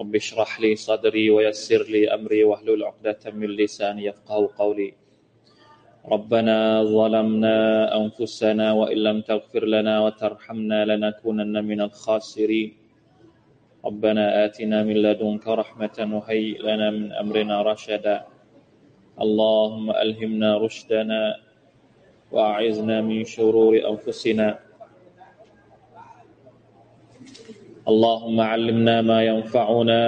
رب اشرح لي صدري ويسر لي أمري واحلل عقدة من لساني يفقه قولي. ربنا ظلمنا أنفسنا وإن لم تغفر لنا وترحمنا لنكونن من الخاسرين. ربنا آتنا من لدنك رحمة وهيئ لنا من أمرنا رشدا. اللهم ألهمنا رشدنا وأعذنا من شرور أنفسنا. اللهم علمنا ما ينفعنا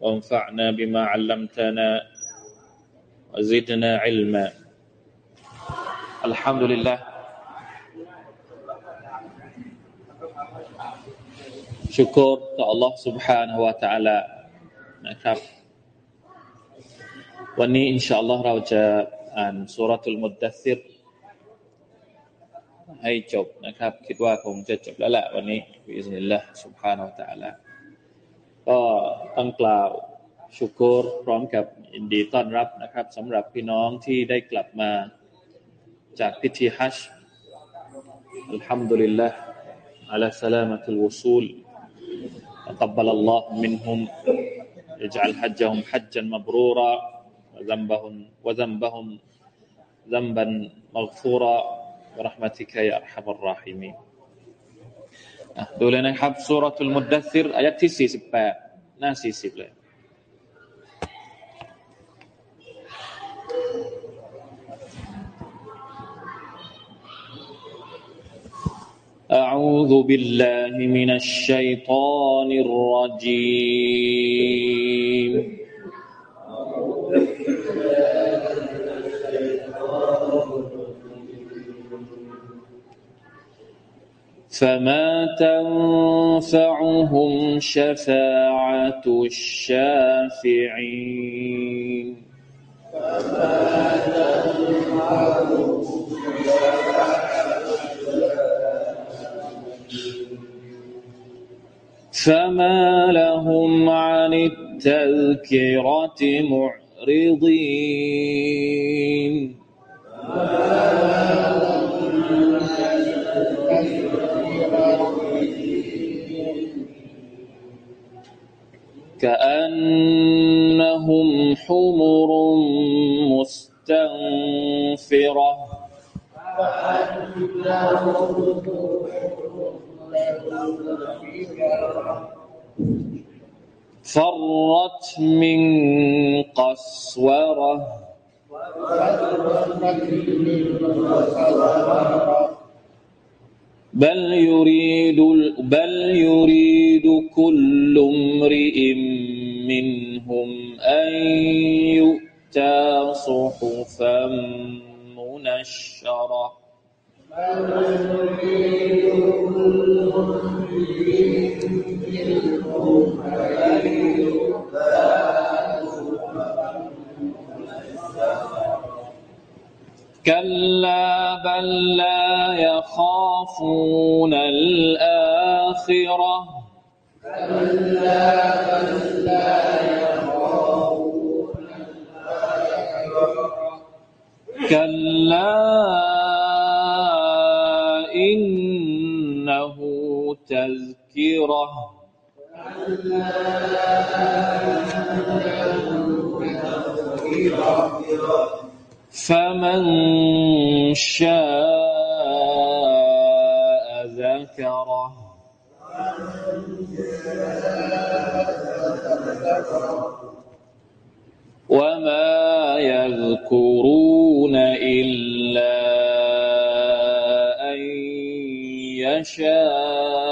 وانفعنا بما علمتنا وزدنا علما الحمد لله ชุกรต่อ Allah سبحانه และ تعالى นะครับ วันนี้อินชาอัลลอฮ์เราจะอ่านสุรทูลมุดดัซิร ให้จบนะครับ คิดว่าคงจะจบแล้วแหละวันนี้บิสนิลลาห์ سبحانه และ تعالى ก็ต้องกล่าวชุกรพร้อมกับยินดีต้อนรับนะครับสำหรับพี่น้องที่ได้กลับมาจากพิธีฮัจญ์อัลฮัมดุลิลลาห์ على سلامة الوصول تقبل الله منهم يجعل حجهم حجا مبرورا وذنبهم وذنبهم ذنبا مغفورا برحمتك يا أرحم الراحمين ดูเลยนะครับสุรทูลมุดดัซิรอายัดที่48หน้า40เลย أعوذ بالله من الشيطان الرجيم فما تنفعهم شفاعة الشافعين فما تنفعهم فما لهم عن التذكرة معرضين كأنهم حمر مستنفرة. فرت من قسورة. بل يريد بل يريد كل امرئ منهم أن يؤتى صحفا منشرة. كلا بل لا يخافون الآخرة. كلا إنه تذكرة. فمن شاء ذكره. وما يذكرون إلا أن يشاء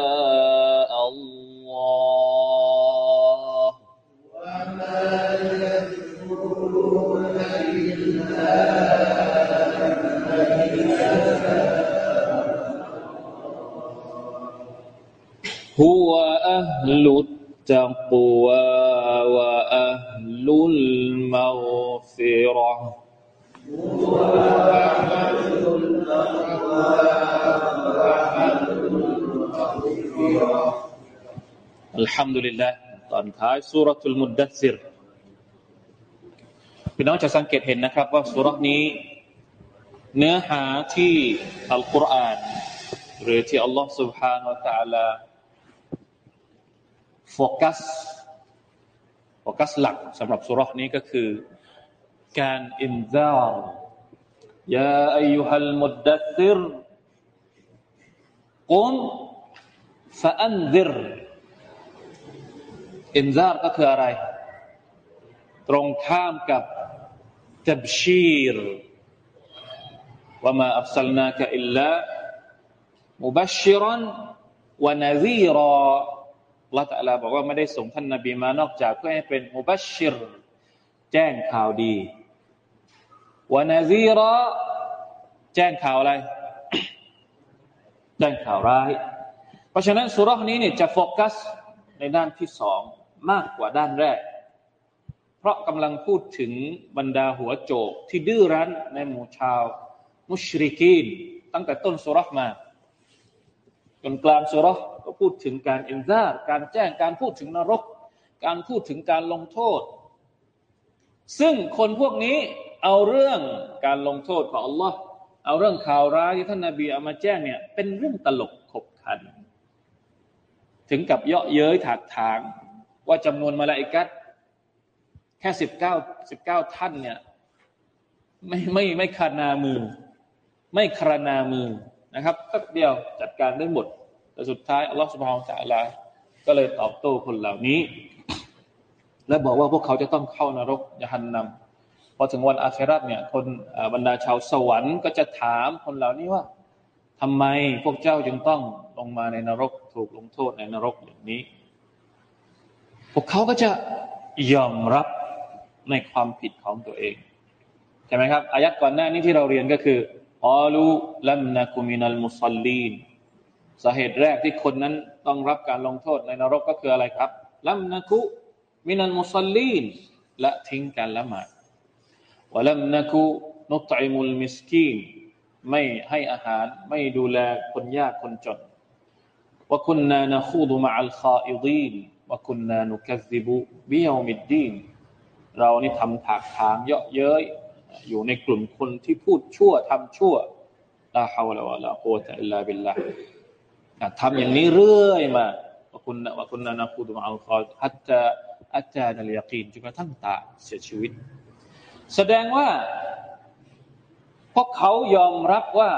أهل التقوى وأهل المغفرة الحمد لله ตอนท้ายสุรทูลมุดดัซิรพี่น้องจะสังเกตเห็นนะครับว่าสุรนี้ เนื้อหาที่อัลกุรอานหรือที่อัลลอฮ์ سبحانه และ تعالى โฟกัสโฟกัสหลักสำหรับซูเราะฮฺนี้ก็คือ การ إنذار يا أيها المدثر قم فأنذر إنذار ก็คืออะไร ตรงข้ามกับتبشيرีรว่ามาอับสัลนาคอิลลามุบัชชิรันวะนซีรอ ละตะลาบอกว่าไม่ได้ส่งท่านนบีมานอกจากเพื่อให้เป็นมุบัชชิร แจ้งข่าวดีวานาซีรอแจ้งข่าวอะไร แจ้งข่าวร้าย เพราะฉะนั้นสุรษนี้เนี่ยจะโฟกัสในด้านที่สองมากกว่าด้านแรก เพราะกำลังพูดถึงบรรดาหัวโจกที่ดื้อรั้นในหมู่ชาว มุชริกีน ตั้งแต่ต้นสุรษมา นกลางสุรษก็พูดถึงการอินซาร์การแจ้งการพูดถึงนรก การพูดถึงการลงโทษ ซึ่งคนพวกนี้เอาเรื่องการลงโทษของอัลลอฮ์เอาเรื่องข่าวร้ายที่ท่านนาบีเอามาแจ้งเนี่ยเป็นเรื่องตลกขบขัน ถึงกับเยาะเย้ยถากถาง ว่าจำนวนมาลาอิกัดแค่สิบเก้าสิบเก้าท่านเนี่ยไม่ไม่ไม่คานามือ ไม่ครานามือ นะครับแป๊บเดียวจัดการได้หมด แต่สุดท้ายอัลลอฮฺสุบฮานจะลาก็เลยตอบโต้คนเหล่านี้ และบอกว่าพวกเขาจะต้องเข้านรกยหันนำพอถึงวันอาคราตเนี่ย คนบรรดาชาวสวรรค์ก็จะถามคนเหล่านี้ว่าทำไมพวกเจ้าจึงต้องลงมาในนรกถูกลงโทษในนรกอย่างนี้ พวกเขาก็จะยอมรับในความผิดของตัวเองใช่ไหมครับอายัดก่อนหน้านี้ที่เราเรียนก็คือ ออลูลัมนักุมินัลมุสลีนสาเหตุแรกที่คนนั้นต้องรับการลงโทษในนรกก็คืออะไรครับลัมนักุมินันมุสลีนละทิ้งการละหมาดวะลัมนักุนุตอิมุลมิสกีนไม่ให้อาหารไม่ดูแลคนยากคนจนวะคุณนานะคูดุมะอัลคาอิดีนวะคุณนานุกัซิบุบิยามิดดีนเรานี่ทำถากถางเยาะเย้ย อยู่ในกลุ่มคนที่พูดชั่วทำชั่วลาฮาวลาวะลาโอตะอิลลาบิลลาทำอย่างนี้เรื่อยมาว่าคุณว่าคุณนานาคูดมาอัลคอฮัตตาอาจจารย์นัลยากีนจนกระทั่งตาเสียชีวิต แสดงว่าพวกเขายอมรับว่า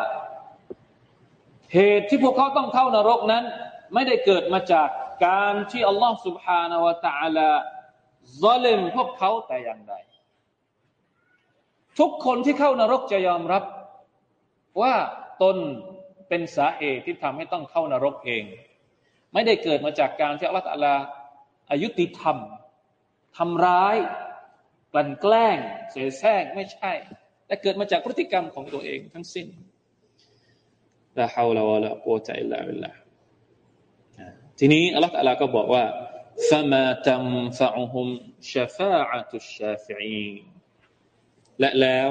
เหตุที่พวกเขาต้องเข้านรกนั้น ไม่ได้เกิดมาจากการที่อัลลอฮฺสุบฮานาวะตะลาซาลิมพวกเขาแต่อย่างใด ทุกคนที่เข้านรกจะยอมรับว่าตนเป็นสาเหตุที่ทำให้ต้องเข้านรกเอง ไม่ได้เกิดมาจากการที่อัลลอฮฺอายุติธรรมทำร้ายกลั่นแกล้ง เสแสร้งไม่ใช่ แต่เกิดมาจากพฤติกรรมของตัวเองทั้งสิ้นละฮาวลาวะละกุตะอิลลาบิลลาทีนี้อัลลอฮฺก็บอกว่า فما تنفعهم شفاعة الشافعين และแล้ว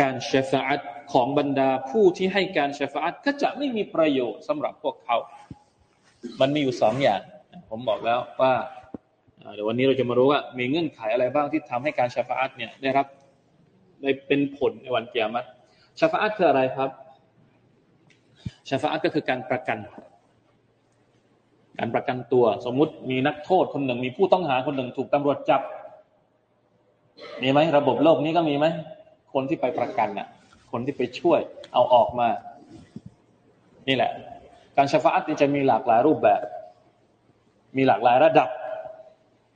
การชฟอัตของบรรดาผู้ที่ให้การชฟอัตก็จะไม่มีประโยชน์สำหรับพวกเขา มันมีอยู่สองอย่าง ผมบอกแล้วว่าเดี๋ยววันนี้เราจะมารู้ว่า มีเงื่อนไขอะไรบ้างที่ทำให้การชฟอัตเนี่ยได้รับได้เป็นผลในวันเกียรติชฟาอัตคืออะไรครับชฟาอัตก็คือการประกัน การประกันตัว สมมุติมีนักโทษคนหนึ่ง มีผู้ต้องหาคนหนึ่งถูกตำรวจจับ มีไหมระบบโลกนี้ก็มีไหมคนที่ไปประกันน่ะ คนที่ไปช่วยเอาออกมา นี่แหละ การชฟาอัตจะมีหลากหลายรูปแบบ มีหลากหลายระดับ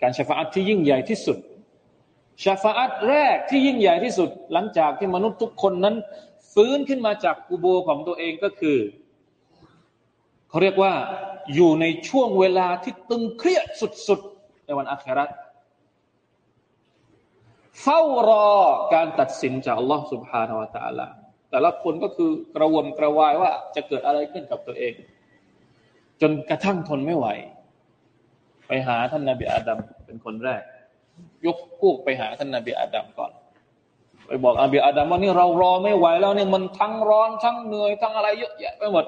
การชฟาอัตที่ยิ่งใหญ่ที่สุดชฟาอัตแรกที่ยิ่งใหญ่ที่สุด หลังจากที่มนุษย์ทุกคนนั้น ฟื้นขึ้นมาจากกูโบของตัวเองก็คือเขาเรียกว่าอยู่ในช่วงเวลาที่ตึงเครียดสุดๆ ในวันอาคราต เฝ้ารอการตัดสินจากอัลลอฮ์ سبحانه และ تعالى แต่ละคนก็คือกระวนกระวายว่าจะเกิดอะไรขึ้นกับตัวเอง จนกระทั่งทนไม่ไหว ไปหาท่านนาบีอาดัมเป็นคนแรก ยกพวกไปหาท่านนาบีอาดัมก่อน ไปบอกอาบีอาดัมว่านี่เรารอไม่ไหวแล้วเนี่ยมันทั้งร้อนทั้งเหนื่อยทั้งอะไรเยอะแยะไปหมด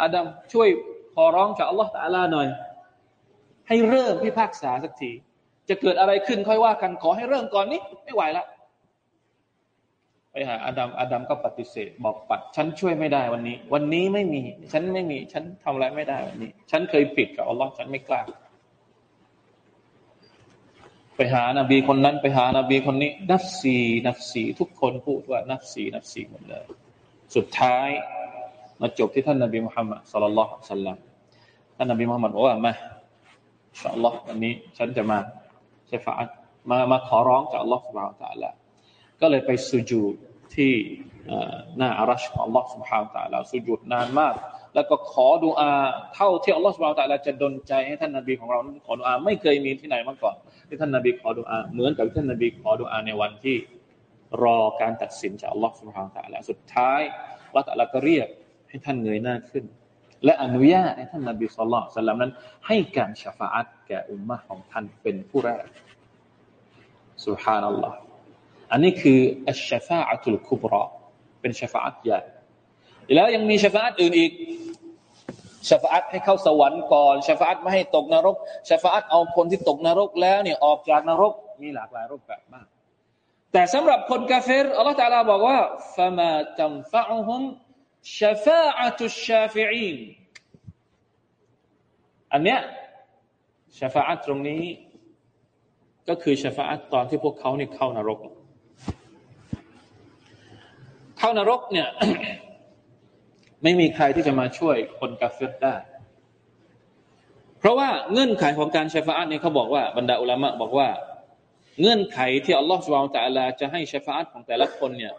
อาดัมช่วยขอร้องจากอัลลอฮฺตะอาลาหน่อย ให้เริ่มพิพากษาสักที จะเกิดอะไรขึ้นค่อยว่ากันขอให้เริ่มก่อนนี้ไม่ไหวแล้วไปหาอาดัมอาดัมก็ปฏิเสธ บอกปัด ฉันช่วยไม่ได้วันนี้ วันนี้ไม่มี ฉันไม่มี ฉันทำอะไรไม่ได้วันนี้ ฉันเคยผิดกับอัลลอฮ์ฉันไม่กล้าไปหานาบีคนนั้นไปหานาบีคนนี้ นับสีนับสีทุกคนพูดว่านับสีนับสีหมดเลย สุดท้ายมาจบที่ท่านนาบีมุฮัมมัดสุลลัลลอฮุสัลลัมท่านนาบีมุฮัมมัดบอกว่ามาอินชาอัลลอฮ์วันนี้ฉันจะมา ชฟาตมามาขอร้องจากอัลลอฮ์สุบฮานตะละก็เลยไปสุญูดที่หน้าอารัชของอัลลอฮ์สุบฮานตะละสุญูดนานมาก แล้วก็ขอดุอาเท่าที่อัลลอฮ์สุบฮานตะละจะดลใจให้ท่านนบีของเรานั้นขอดุอาไม่เคยมีที่ไหนมาก่อน ที่ท่านนบีขอดุอาเหมือนกับท่านนบีขอดุอาในวันที่รอการตัดสินจากอัลลอฮ์สุบฮานตะละสุดท้ายอัลลอฮ์ตะละก็เรียกให้ท่านเงยหน้าขึ้น และอนุญาตให้ท่านนบีสุลต่านนั้น ให้การชฟาอัตแก่อุมมะของท่านเป็นผู้แรกสุฮานัลลอฮ์อันนี้คืออัชฟาอัตุลคุบรอเป็นชฟาอัตใหญ่แล้วยังมีชฟาอัตอื่นอีกชฟาอัตให้เข้าสวรรค์ก่อนชฟาอัตไม่ให้ตกนรกชฟาอัตเอาคนที่ตกนรกแล้วเนี่ยออกจากนรกมีหลากหลายรูปแบบมาก แต่สำหรับคนกาเฟรอัลลอฮฺตาลาบอกว่าฟะมาตัมฟะอุฮุม ชฟาอัตุชาฟิอีนอันเนี้ยชฟาอัตตรงนี้ ก็คือชฟาอัตตอนที่พวกเขาเนี่ยเข้านรก เข้านรกเนี่ย ไม่มีใครที่จะมาช่วยคนกาเฟรได้ เพราะว่าเงื่อนไขของการชฟาอัตเนี่ยเขาบอกว่าบรรดาอุลามะบอกว่า เงื่อนไขที่อัลลอฮฺสุบานตะลาจะให้ชฟาอัตของแต่ละคนเนี่ย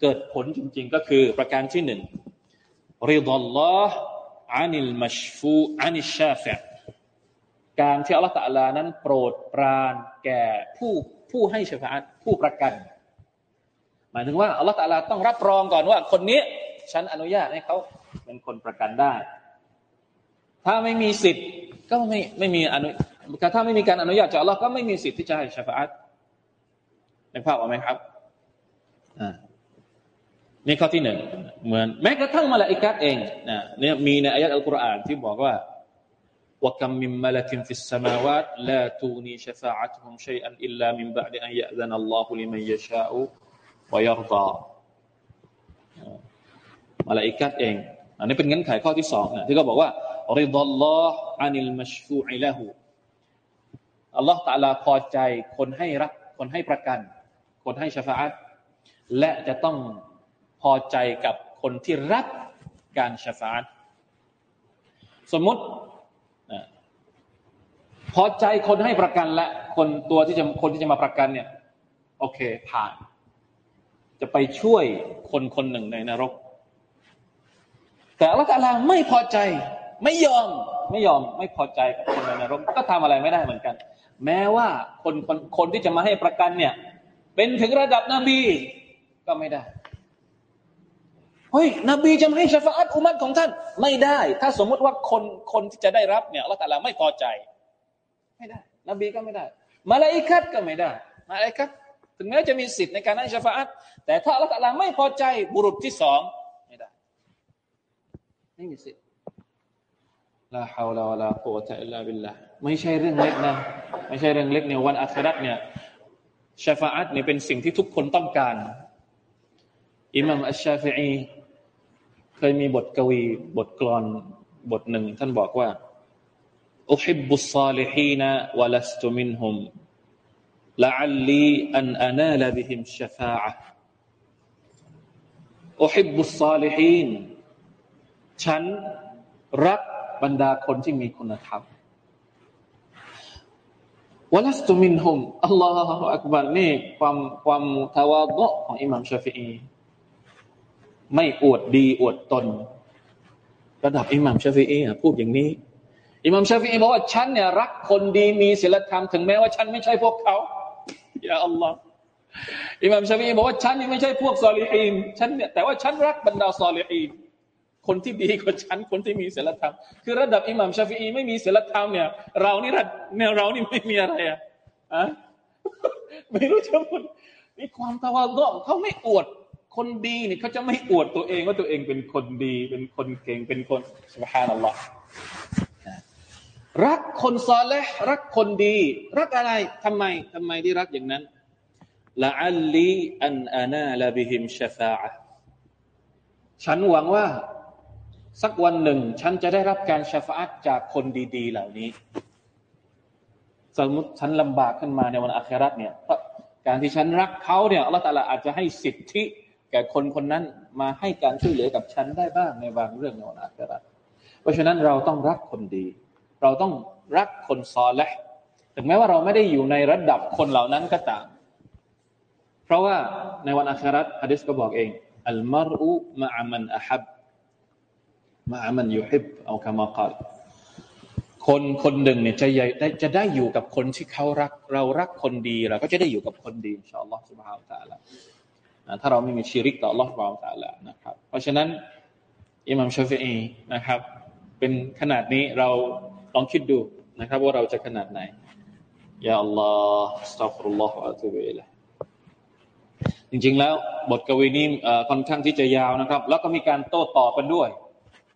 เกิดผลจริงๆก็คือประการที่หนึ่งริดัลลอฮ์อานิลมัชฟูอานิชาฟะการที่อัลลอฮฺตะลานั้นโปรดปรานแก่ผู้ผู้ให้ชฟาตผู้ประกัน หมายถึงว่าอัลลอฮฺตะลาต้องรับรองก่อนว่า คนนี้ฉันอนุญาตให้เขาเป็นคนประกันได้ ถ้าไม่มีสิทธิ์ก็ไม่ไม่มีอนุถ้าไม่มีการอนุญาตจากอัลลอฮ์ก็ไม่มีสิทธิ์ที่จะให้شفاعة นึกภาพออกไหมครับอ่า นี่ข้อที่หนึ่งเหมือนแม้กระทั่งملائكة เองนะเนี่ยมีในอายะห์อัลกุรอานที่บอกว่าوكم من ملك في السماوات لا تغني شفاعتهم شيئا إلا من بعد أن يأذن الله لمن يشاءวะยรดอมาละอิกัดเอง อันนี้เป็นเงื่อนไขข้อที่สองนะที่เขาบอกว่าริดัลลอฮ์อันิลมัชฟูอิละหูอัลลอฮฺตาลาพอใจคนให้รักคนให้ประกัน คนให้ชฟาอัตและจะต้อง พอใจกับคนที่รับการชฟาตสมมติพอใจคนให้ประกันและคนตัวที่จะคนที่จะมาประกันเนี่ย โอเค ผ่าน จะไปช่วยคนคนหนึ่งในนรก แต่อัลลอฮฺไม่พอใจ ไม่ยอม ไม่ยอม ไม่พอใจกับคนในนรก ก็ทำอะไรไม่ได้เหมือนกัน แม้ว่าคนคนคนที่จะมาให้ประกันเนี่ย เป็นถึงระดับนบีก็ไม่ได้ เฮ้ยนบีจะให้ชฟาอัตอุมัตของท่าน ไม่ได้ ถ้าสมมุติว่าคนคนที่จะได้รับเนี่ยอัลลอฮฺไม่พอใจ ไม่ได้ นบีก็ไม่ได้ ملائكة ก็ไม่ได้ ملائكة ถึงแม้จะมีสิทธิ์ในการให้شفاعة แต่ถ้าอัลลอฮฺไม่พอใจบุรุษที่สองไม่ได้ ไม่มีสิทธิ์لا حول ولا قوة إلا بالله ไม่ใช่เรื่องเล็กนะ ไม่ใช่เรื่องเล็กเนี่ยวัน آخرة เนี่ย شفاعة เนี่ยเป็นสิ่งที่ทุกคนต้องการอิมามอัชชาฟิอี เคยมีบทกวีบทกลอนบทหนึ่งท่านบอกว่าอุฮิบุสซาลิฮีนะวะลัสตุมินฮุมละอัลลีอันอานาลบิฮิมชฟาอะอุฮิบุสซาลิฮีนฉันรักบรรดาคนที่มีคุณธรรมวะลัสตุมินฮุมอัลลอฮฺอักบารนี่ความความ تواضع ของอิหม่ามชาฟีอี ไม่อวดดีอวดตน ระดับอิหม่ามชาฟีอีพูดอย่างนี้ อิหม่ามชาฟีอีบอกว่าฉันเนี่ยรักคนดีมีศีลธรรมถึงแม้ว่าฉันไม่ใช่พวกเขาيا اللهอิหม่ามชาฟีอีบอกว่าฉันนี่ไม่ใช่พวก صالحين ฉันเนี่ยแต่ว่าฉันรักบรรดา صالحين คนที่ดีกว่าฉันคนที่มีศีลธรรมคือระดับอิหม่ามชาฟีอีไม่มีศีลธรรมเนี่ย เรานี่ระเนี่ยเรานี่ไม่มีอะไรอะอะไม่รู้จะพูดมีความตะวันตกเขาไม่อวด คนดีเนี่ยเขาจะไม่อวดตัวเองว่าตัวเองเป็นคนดี เป็นคนเก่งเป็นคนสุภาพนัลลอฮ์รักคนซอและรักคนดี รักอะไรทำไมทำไมที่รักอย่างนั้นละอัลลีอันอานาลาบิฮิมชฟาอะฉันหวังว่า สักวันหนึ่ง ฉันจะได้รับการชฟาจากคนดี ๆ เหล่านี้ สมมติฉันลำบากขึ้นมาในวันอาคราตเนี่ยการที่ฉันรักเขาเนี่ยอัลลอฮฺตาลาอาจจะให้สิทธิ แก่คนคนนั้นมาให้การช่วยเหลือกับฉันได้บ้างในบางเรื่องในวันอาคราตเพราะฉะนั้นเราต้องรักคนดี เราต้องรักคนซอและถึงแม้ว่าเราไม่ได้อยู่ในระดับคนเหล่านั้นก็ตาม เพราะว่าในวันอาคราตฮะดิษก็บอกเองอัลมารอุมะมันอะฮับมะมันยุฮิบเอาคำมากล่าวคนคนหนึ่งเนี่ยจะได้จะได้อยู่กับคนที่เขารัก เรารักคนดีเราก็จะได้อยู่กับคนดีอินชาอัลลอฮฺสุบฮาวตะละถ้าเราไม่มีชีริกต่ออัลอฮฺสุบฮาวตะละนะครับ เพราะฉะนั้นอิหมัมชาฟีอีนะครับ เป็นขนาดนี้เราลองคิดดูนะครับ ว่าเราจะขนาดไหนيا الله أستغفر الله وأتوب إليهจริงๆแล้วบทกวีนี้ค่อนข้างที่จะยาวนะครับ แล้วก็มีการโต้ตอบกันด้วย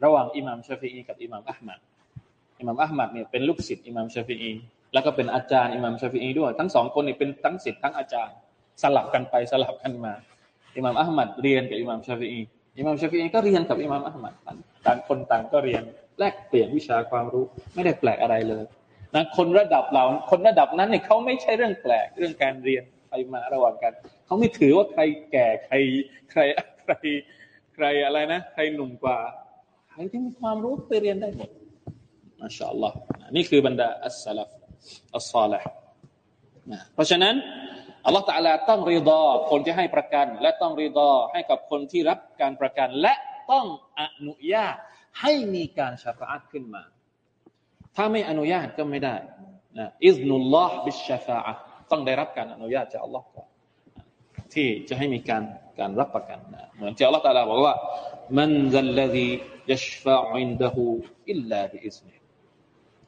ระหว่างอิหม่ามชาฟีอีกับอิหม่ามอะห์มัดอิหม่ามอะห์มัดเนี่ยเป็นลูกศิษย์อิหม่ามชาฟีอีแล้วก็เป็นอาจารย์อิหม่ามชาฟีอีด้วย ทั้งสองคนนี่เป็นทั้งศิษย์ทั้งอาจารย์ สลับกันไปสลับกันมา อิหม่ามอะห์มัดเรียนกับอิหม่ามชาฟีอีอิหม่ามชาฟีอีก็เรียนกับอิหม่ามอะห์มัดต่างคนต่างก็เรียนแลกเปลี่ยนวิชาความรู้ไม่ได้แปลกอะไรเลยนะคนระดับเราคนระดับนั้นเนี่ยเขาไม่ใช่เรื่องแปลกเรื่องการเรียนไปมาระหว่างกันเขาไม่ถือว่าใครแก่ใครใครใครใครอะไรนะใครหนุ่มกว่าใครที่มีความรู้ไปเรียนได้หมดมาชาอัลลอฮ์นี่คือบรรดาอัสซาลฟอัสซาลห์เพราะฉะนั้น อัลลอฮฺตะลาต้องรีดอคนที่ให้ประกัน และต้องรีดอให้กับคนที่รับการประกัน และต้องอนุญาตให้มีการชาฟาอัตขึ้นมา ถ้าไม่อนุญาตก็ไม่ได้นะإذن الله بالشفاعةต้องได้รับการอนุญาตจากอัลลอฮ์ก่อนที่จะให้มีการการรับประกันนะเหมือนที่อัลลอฮฺตาลาบอกว่าمن ذا الذي يشفع عنده إلا بإذنه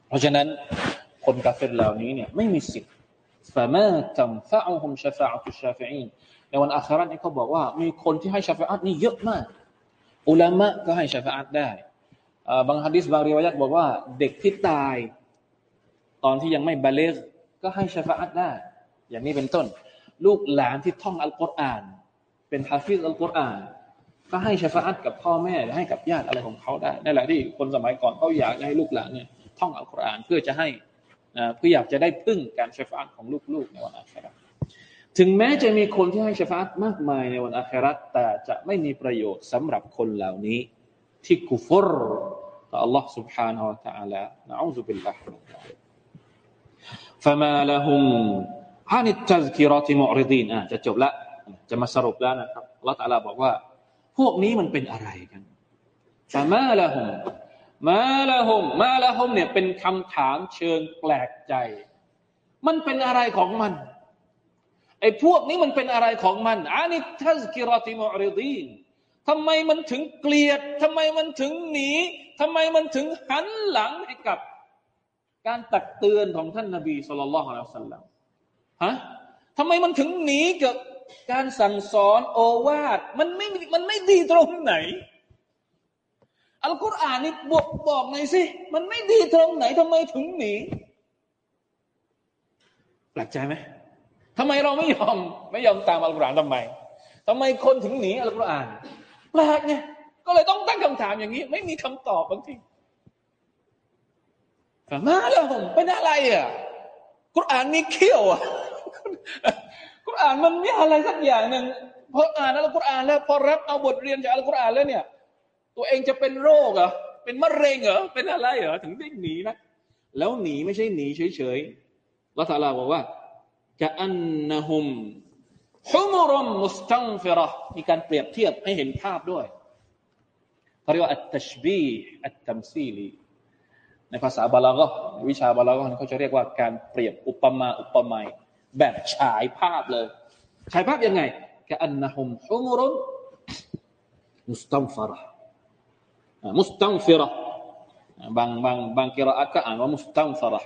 เพราะฉะนั้นคนกาเฟรเหล่านี้เนี่ยไม่มีสิทธิ์ فما تنفعهم شفاعة الشافعينในวันอาครานี่เขาบอกว่า มีคนที่ให้ชฟะอัตนี่เยอะมาก อุลามะก็ให้ชฟะอัตได้บางฮะดิษบางรีวายัตบอกว่า เด็กที่ตาย ตอนที่ยังไม่บาเลกก็ให้ชฟะอัตได้ อย่างนี้เป็นต้น ลูกหลานที่ท่องอัลกุรอาน เป็นฮาฟิซอัลกุรอานก็ให้ชฟาอัตกับพ่อแม่ให้กับญาติอะไรของเขาได้นั่นแหละที่คนสมัยก่อนเขาอยากให้ลูกหลานเนี่ยท่องอัลกุรอานเพื่อจะให้ เพื่ออยากจะได้พึ่งการชฟาอัตของลูกๆในวันอาคราถึงแม้จะมีคนที่ให้ชฟาอัตมากมายในวันอาคราแต่จะไม่มีประโยชน์สำหรับคนเหล่านี้ ที่กุฟรต่อ Allah سبحانه และ تعالى นะอูซุบิลลาฮิ فما لهم ฮานิตัซกิรอติมอริดีนอ่ะจะจบละจะมาสรุปแล้วนะครับอัลลอฮฺตาลาบอกว่า พวกนี้มันเป็นอะไรกันฟา มาละฮุมมาละฮุมเนี่ยเป็นคำถามเชิงแปลกใจ มันเป็นอะไรของมันไอ้พวกนี้มันเป็นอะไรของมันอานิทัซกิรติมอริดีนทำไมมันถึงเกลียดทำไมมันถึงหนีทำไมมันถึงหันหลังให้กับ การตักเตือนของท่านนบีสุลต่านละฮ์อัลลัมฮะทำไมมันถึงหนีกับการสั่งสอนโอวาทมันไม่มันไม่ดีตรงไหน อัลกุรอานนี่บอกบอกหน่อยสิ มันไม่ดีตรงไหนทำไมถึงหนีแปลกใจไหมทำไมเราไม่ยอม ไม่ยอมตามอัลกุรอานทำไมทำไมคนถึงหนีอัลกุรอานแปลกไงก็เลยต้องตั้งคำถามอย่างนี้ ไม่มีคำตอบบางทีมาแล้วผมเป็นอะไรอะกุรอานมีเขี้ยวอะกุรอานมันมีอะไรสักอย่างหนึ่งพออ่านอัลกุรอานแล้ว พอรับเอาบทเรียนจากอัลกุรอานแล้วเนี่ย ตัวเองจะเป็นโรคเหรอเป็นมะเร็งเหรอเป็นอะไรเหรอถึงได้หนีนะแล้วหนีไม่ใช่หนีเฉยๆละตาลาบอกว่าจะอันนะฮุมฮุมรุมมุสตังฟิรมีการเปรียบเทียบให้เห็นภาพด้วยเขาเรียกว่าอัตตชบีอัตตัมซีลีในภาษาบาลาก็วิชาบาลาก็เขาจะเรียกว่าการเปรียบอุปมาอุปไมยแบบฉายภาพเลย ฉายภาพยังไงกอันนะฮุมฮุมรุนมุสตัมฟาระ มุสตังฟิระบางบางบางกิรอาก็อ่านว่ามุสตังฟิระ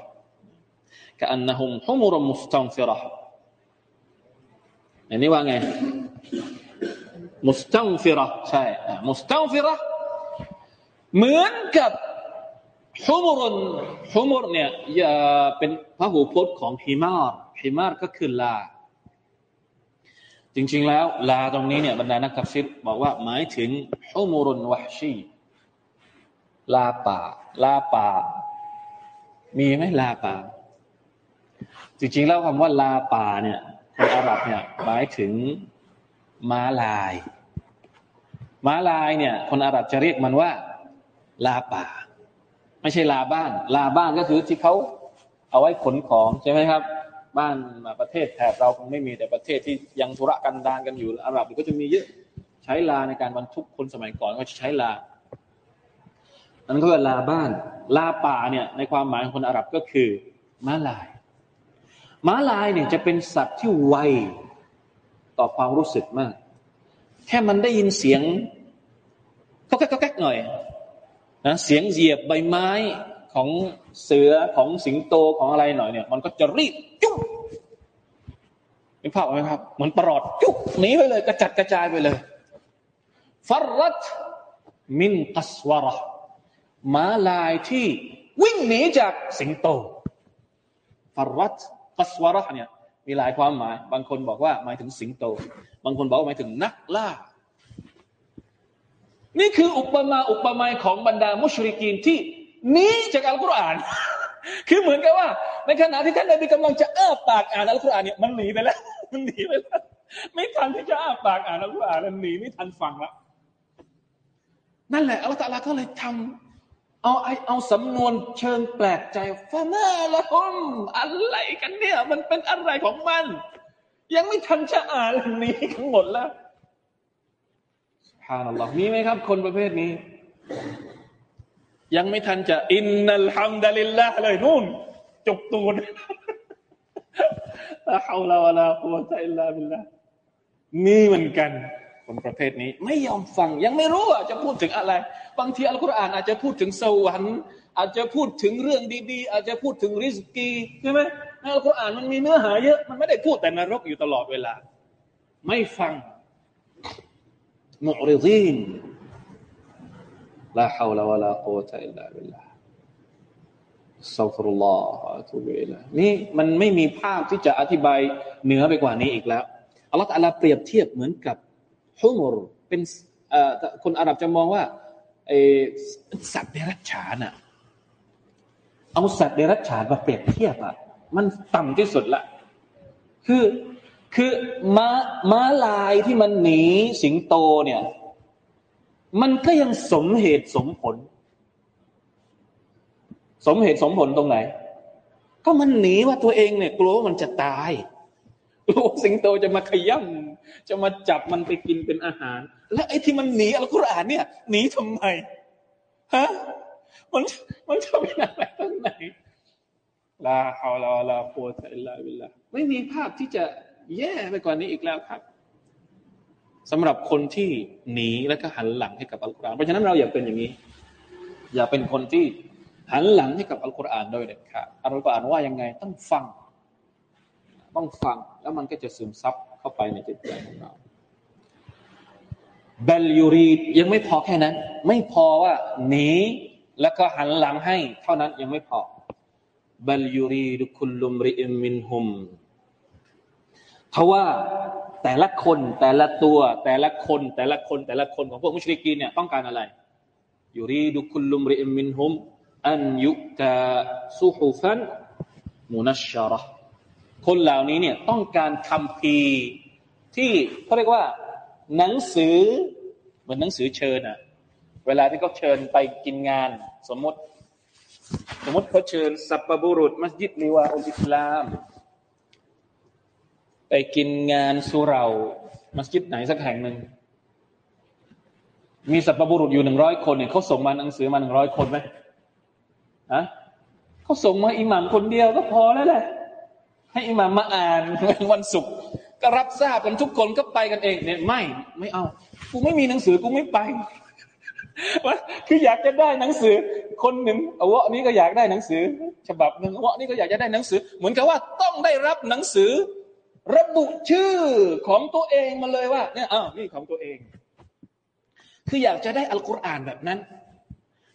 กอันนะฮุมฮุมุรมุสตังฟิระอันนี้ว่าไงมุสตังฟิระใช่มุสตังฟิระเหมือนกับฮุมุรนฮุมุรเนี่ยเป็นพระหูพจน์ของฮิมาร์ฮิมาร์ก็คือลา จริง ๆ แล้ว ลาตรงนี้เนี่ยบรรดานักตัฟซิรบอกว่าหมายถึงฮุมุรนวะชี ลาป่า ลาป่า มีไหมลาป่า จริงๆแล้วคำว่าลาป่าเนี่ยคนอาหรับเนี่ยหมายถึงม้าลาย ม้าลายเนี่ย คนอาหรับจะเรียกมันว่า ลาป่า ไม่ใช่ลาบ้าน ลาบ้านก็คือที่เขาเอาไว้ขนของใช่ไหมครับ บ้านมาประเทศแถบเราคงไม่มีแต่ประเทศที่ยังธุระกันดานกันอยู่อาหรับก็จะมีเยอะใช้ลาในการบรรทุกคนสมัยก่อนก็ใช้ลา นั่นก็คือลาบ้าน ลาป่าเนี่ยในความหมายของคนอาหรับก็คือม้าลาย ม้าลายเนี่ยจะเป็นสัตว์ที่ไวต่อความรู้สึกมาก แค่มันได้ยินเสียงก็แก๊กก็แก๊กหน่อยนะเสียงเหยียบใบไม้ของเสือของสิงโตของอะไรหน่อยเนี่ย มันก็จะรีบจุ๊บมีภาพไหมครับเหมือนปลอดจุ๊บหนีไปเลย กระจัดกระจายไปเลยฟรัตมินกัสวระ ม้าลายที่วิ่งหนีจากสิงโตฟารัตกัสวาระเนี่ยมีหลายความหมาย บางคนบอกว่าหมายถึงสิงโต บางคนบอกว่าหมายถึงนักล่า นี่คืออุปมาอุปไมยของบรรดามุชริกีนที่หนีจากอัลกุรอาน คือเหมือนกับว่า ในขณะที่ท่านนบีกำลังจะอ้าปากอ่านอัลกุรอานเนี่ยมันหนีไปแล้ว มันหนีไปแล้ว ไม่ทันที่จะอ้าปากอ่านอัลกุรอานมันหนีไม่ทันฟังละนั่นแหละอัลลอฮฺก็เลยทำ เอาไอเอาสำนวนเชิงแปลกใจฟามาละฮุมอะไรกันเนี่ย มันเป็นอะไรของมัน ยังไม่ทันจะอ่านนี้ทั้งหมดแล้วฮานัลลอฮ์มีไหมครับ คนประเภทนี้ ยังไม่ทันจะ อินนัลฮัมดุลิลละเลยนู่น จบตูนลาฮาวลาวะลากุวะตะอิลลาบิลละนี่เหมือนกัน คนประเภทนี้ ไม่ยอมฟังยังไม่รู้อะจะพูดถึงอะไร บางทีอัลกุรอานอาจจะพูดถึงสวรรค์อาจจะพูดถึงเรื่องดีๆ อาจจะพูดถึงริสกีใช่ไหมในอัลกุรอานมันมีเนื้อหาเยอะมันไม่ได้พูดแต่นรกอยู่ตลอดเวลา ไม่ฟังมุริซีนลาฮาวลาวะลากุตอิลลาบิลลาสัฟรุลลอฮฺทุบิลนี่มันไม่มีภาพที่จะอธิบายเหนือไปกว่านี้อีกแล้วอัลลอฮฺอัลลเปรียบเทียบเหมือนกับ ฮุมรเป็นคนอาหรับจะมองว่าสัตว์เดรัจฉานอะเอาสัตว์เดรัจฉานมาเปรียบเทียบอะมันต่ำที่สุดละ คือคือม้าม้าลายที่มันหนีสิงโตเนี่ย มันก็ยังสมเหตุสมผล สมเหตุสมผลตรงไหน ก็มันหนีว่าตัวเองเนี่ย กลัวว่ามันจะตายกลัวสิงโตจะมาขย่ำ จะมาจับมันไปกินเป็นอาหาร และไอ้ที่มันหนีอัลกุรอานเนี่ยหนีทำไมฮะมันมันจะเป็นอะไรตั้งไหนลาฮาวลาลาโคตอิลลาบิลลาไม่มีภาพที่จะแย่ไปกว่านี้อีกแล้วครับสำหรับคนที่หนีแล้วก็หันหลังให้กับอัลกุรอานเพราะฉะนั้นเราอย่าเป็นอย่างนี้ อย่าเป็นคนที่หันหลังให้กับอัลกุรอานโดยเด็ดขาดอัลกุรอานว่ายังไงต้องฟัง ต้องฟังแล้วมันก็จะซึมซับ เข้าไปในจิตใจของเราเบลยูรีดยังไม่พอแค่นั้น ไม่พอว่าหนีแล้วก็หันหลังให้ เท่านั้นยังไม่พอเบลยูรีดุคุลลุมริอิมมินฮุมทว่าแต่ละคนแต่ละตัว แต่ละคนแต่ละคนแต่ละคนของพวกมุชริกีนเนี่ยต้องการอะไรยูรีดุคุลลุมริมมินฮุมอันยุตาซุฮุฟันมุนัชชาระ คนเหล่านี้เนี่ยต้องการคำพีที่เขาเรียกว่า หนังสือเหมือนหนังสือเชิญอะเวลาที่เขาเชิญไปกินงาน สมมติ สมมติเขาเชิญสัปปะบุรุษ มัสยิดลิวาอุลอิสลาม ไปกินงานสุเรามัสยิดไหนสักแห่งหนึ่งมีสัพบุรุษอยู่หนึ่งร้อยคนเนี่ยเขาส่งมาหนังสือมาหนึ่งร้อยคนไหมฮะเขาส่งมาอิหมัมคนเดียวก็พอแล้วแหละ ให้อิหมัมมาอ่านวันศุกร์ก็รับทราบกันทุกคนก็ไปกันเองเนี่ยไม่ไม่เอา กูไม่มีหนังสือกูไม่ไปว่าคืออยากจะได้หนังสือ คนหนึ่งอวะนี้ก็อยากได้หนังสือ ฉบับหนึ่งอวะนี้ก็อยากจะได้หนังสือ เหมือนกับว่าต้องได้รับหนังสือ ระบุชื่อของตัวเองมาเลยว่าเนี่ยอ้าวนี่ของตัวเอง คืออยากจะได้อัลกุรอานแบบนั้น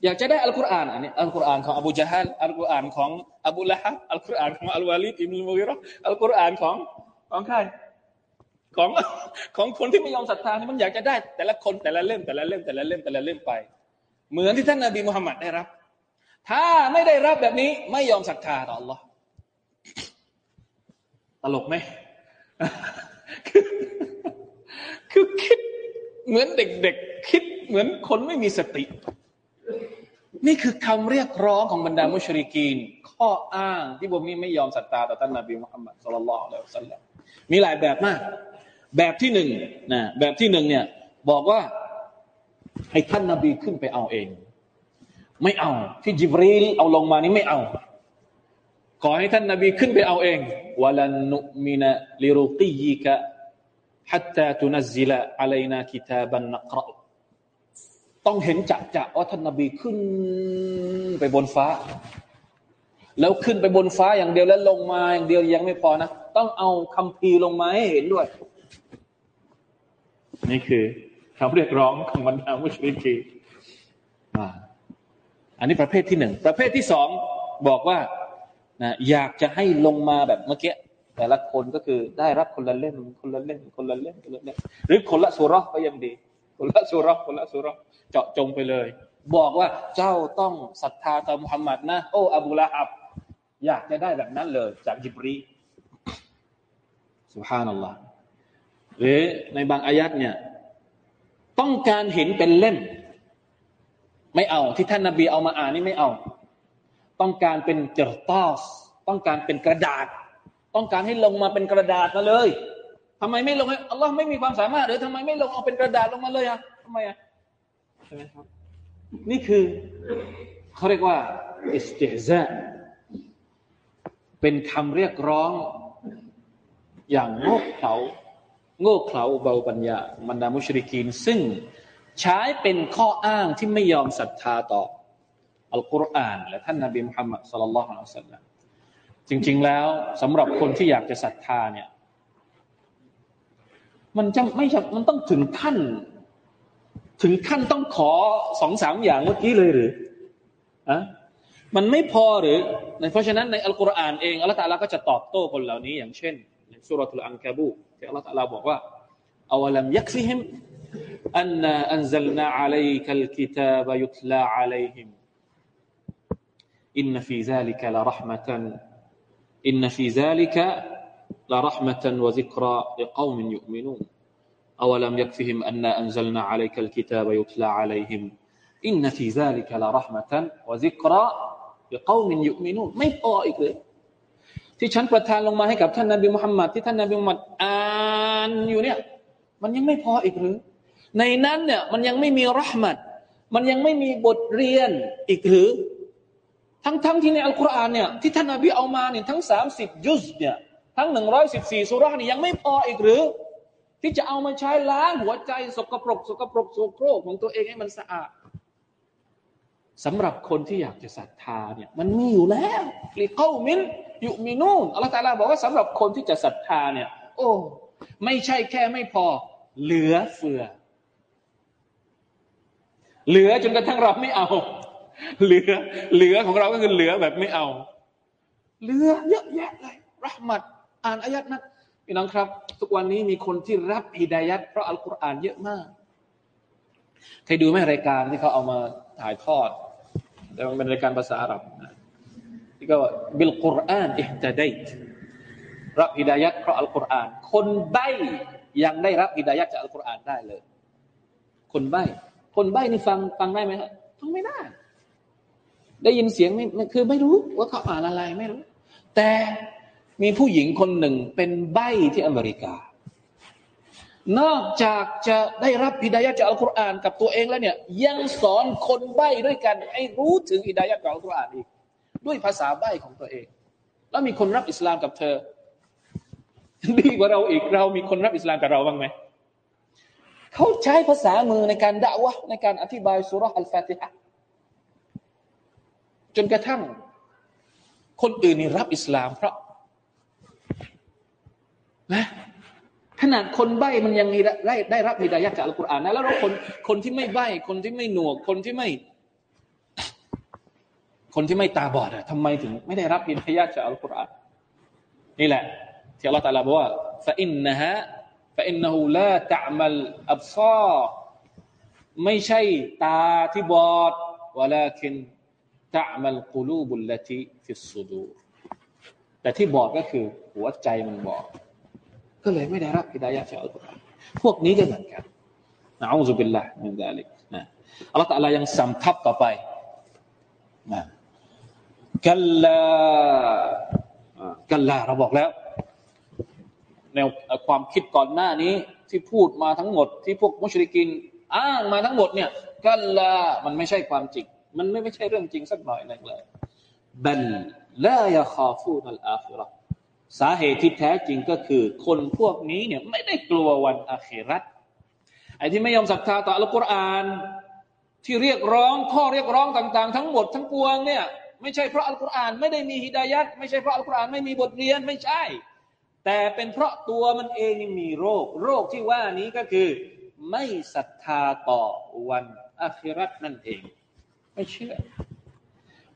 อยากจะได้อัลกุรอานอันนี้อัลกุรอานของอบูจาฮัลอัลกุรอานของอบูละฮับอัลกุรอานของอัลวาลิดอิมุลมุกิรออัลกุรอานของของใครของของคนที่ไม่ยอมศรัทธานี่มันอยากจะได้ แต่ละคนแต่ละเล่มแต่ละเล่มแต่ละเล่มแต่ละเล่มไป เหมือนที่ท่านนบีมุฮัมมัดได้รับ ถ้าไม่ได้รับแบบนี้ไม่ยอมศรัทธาต่อ Allah ตลกไหมคือคิดเหมือนเด็กๆคิดเหมือนคนไม่มีสติ นี่คือคำเรียกร้องของบรรดามุชริกีน ข้ออ้างที่พวกนี้ไม่ยอมศรัทธาต่อท่านนบีมุฮัมมัดสุลลัลลอฮุอะลัยฮิวะสัลลัมมีหลายแบบมากแบบที่หนึ่งนะแบบที่หนึ่งเนี่ยบอกว่าให้ท่านนาบีขึ้นไปเอาเอง ไม่เอา ที่จิบรีลเอาลงมานี้ไม่เอา ขอให้ท่านนาบีขึ้นไปเอาเองวะลันนุมินะลิรุกียิกะ حتى تنزل علينا كتابا نقرأ ต้องเห็นจักจะว่าท่านนาบีขึ้นไปบนฟ้า แล้วขึ้นไปบนฟ้าอย่างเดียวแล้วลงมาอย่างเดียวยังไม่พอนะ ต้องเอาคำพีลงมาให้เห็นด้วย นี่คือคำเรียกร้องของบรรดามุชลิกีอันนี้ประเภทที่หนึ่ง ประเภทที่สองบอกว่านะอยากจะให้ลงมาแบบเมื่อกี้แต่ละคนก็คือได้รับคนละเล่มคนละเล่มคนละเล่มคนละเล่มหรือคนละสุรก็ยังดี คนละสุรคนละสุรเจาะจงไปเลย บอกว่าเจ้าต้องศรัทธาต่อมุฮัมมัดนะ โอ้อบูละอับ อยากจะได้แบบนั้นเลย จากจิบรีล سبحان اللهหรือในบางอายัดเนี่ย ต้องการเห็นเป็นเล่ม ไม่เอาที่ท่านนาบีเอามาอ่านนี่ไม่เอา ต้องการเป็นقرطاسต้องการเป็นกระดาษ ต้องการให้ลงมาเป็นกระดาษมาเลย ทำไมไม่ลงอัลลอฮ์ไม่มีความสามารถหรือทำไมไม่ลงเอาเป็นกระดาษลงมาเลยอะทำไมอะใช่ไหมครับนี่คือเขาเรียกว่าอิสติฮซาเป็นคำเรียกร้อง อย่างโง่เขลาโง่เขลาเบาปัญญาบรรดามุชริกีน ซึ่งใช้เป็นข้ออ้างที่ไม่ยอมศรัทธาต่ออัลกุรอาน และท่านนาบีมุฮัมมัดสุลลัลลอฮุอะลัยฮิสัลลัมจริง ๆ แล้วสำหรับคนที่อยากจะศรัทธาเนี่ย มันจะไม่มันต้องถึงขั้น ถึงขั้นต้องขอสองสามอย่างเมื่อกี้เลยหรืออะมันไม่พอหรือ เพราะฉะนั้นในอัลกุรอานเองอัลลอฮฺตาลาก็จะตอบโต้คนเหล่านี้อย่างเช่นในซูเราะตุลอังกะบูตที่อัลลอฮฺตาลาบอกว่าأولم يكفهم أنا أنزلنا عليك الكتاب يتلى عليهم إن في ذلك لرحمة إن في ذلك ะลารห์มะตันวะซิกราลิกอมินยุมินูน أولم يكفهم أن أنزلنا عليك الكتاب يتلى عليهم إن في ذلك لرحمة وذكرى لقوم يؤمنون ไม่พออีกเลยที่ฉันประทานลงมาให้กับท่านนบีมุฮัมมัดที่ท่านนบีมุฮัมมัดอ่านอยู่เนี่ยมันยังไม่พออีกหรือ ในนั้นเนี่ยมันยังไม่มีรหมัดมันยังไม่มีบทเรียนอีกหรือ ทั้งทั้งที่ในอัลกุรอานเนี่ยที่ท่านนบีเอามาเนี่ยทั้งสามสิบยุสเนี่ย ทั้งหนึ่งร้อยสิบสี่สุรานี่ยังไม่พออีกหรือ ที่จะเอามาใช้ล้างหัวใจสกปรกสกปรกโสโครกของตัวเองให้มันสะอาดสำหรับคนที่อยากจะศรัทธาเนี่ยมันมีอยู่แล้วลิเก้ามินยุมินูนอัลลอฮฺตาลาบอกว่าสำหรับคนที่จะศรัทธาเนี่ย โอ้ไม่ใช่แค่ไม่พอ เหลือเฟือ เหลือจนกระทั่งเราไม่เอา เหลือ เหลือของเราก็คือเหลือแบบไม่เอา เหลือเยอะแยะเลยรหมัด อ่านอายัดนั้นพี่น้องครับ ทุกวันนี้มีคนที่รับฮิดายัดเพราะอัลกุรอานเยอะมากเคยดูไหมรายการที่เขาเอามาถ่ายทอด แต่มันเป็นรายการภาษาอาหรับที่ก็บิลกุรอานอิฮตาดัยรับฮิดายัดเพราะอัลกุรอาน คนใบ้ยังได้รับฮิดายัดจากอัลกุรอานได้เลย คนใบ้คนใบ้นี่ฟังฟังได้ไหมครับฟังไม่ได้ ได้ยินเสียงไม่คือไม่รู้ว่าเขาอ่านอะไรไม่รู้ แต่ มีผู้หญิงคนหนึ่งเป็นใบที่อเมริกา นอกจากจะได้รับฮิดายะจากอัลกุรอานกับตัวเองแล้วเนี่ยยังสอนคนใบด้วยกัน ให้รู้ถึงฮิดายะจากอัลกุรอานอีก ด้วยภาษาใบของตัวเอง แล้วมีคนรับอิสลามกับเธอดีกว่าเราอีกเรามีคนรับอิสลามกับเราบ้างไหมเขาใช้ภาษามือในการด่าวะในการอธิบายสุรอัลฟาติฮะจนกระทั่ง คนอื่นนี่รับอิสลามเพราะ นะขนาดคนใบ้มันยังได้ได้รับฮิดายะจากอัลกุรอานนะแล้วคนคนที่ไม่ใบ้คนที่ไม่หนวกคนที่ไม่ คนที่ไม่ตาบอดอะทำไมถึงไม่ได้รับฮิดายะจากอัลกุรอานนี่แหละที่อัลลอฮฺตาลาบอกว่าفإنها فإنها لا تعمى الأبصارไม่ใช่ตาที่บอดولكن تعمى القلوب التي في الصدورแต่ที่บอดก็คือหัวใจมันบอด ก็เลยไม่ได้รับฮิดายะจากอัลกุรอานพวกนี้ก็เหมือนกันنعوذ بالله من ذلكนะอัลลอฮฺตะลายังสำทับต่อไปนะกัลลากัลลาเราบอกแล้ว แนวความคิดก่อนหน้านี้ที่พูดมาทั้งหมด ที่พวกมุชริกิน อ้างมาทั้งหมดเนี่ย กัลลา มันไม่ใช่ความจริง มันไม่ไม่ใช่เรื่องจริงสักหน่อยนึงเลยบัลลายาคาฟูนัลอาคิรอ สาเหตุที่แท้จริงก็คือ คนพวกนี้เนี่ยไม่ได้กลัววันอาคิรัตไอ้ที่ไม่ยอมศรัทธาต่ออัลกุรอาน ที่เรียกร้องข้อเรียกร้องต่าง ๆ ทั้งหมดทั้งปวงเนี่ยไม่ใช่เพราะอัลกุรอานไม่ได้มีฮิดายัดไม่ใช่เพราะอัลกุรอานไม่มีบทเรียนไม่ใช่ แต่เป็นเพราะตัวมันเองมีโรค โรคที่ว่านี้ก็คือ ไม่ศรัทธาต่อวันอาครัตนั่นเอง ไม่เชื่อ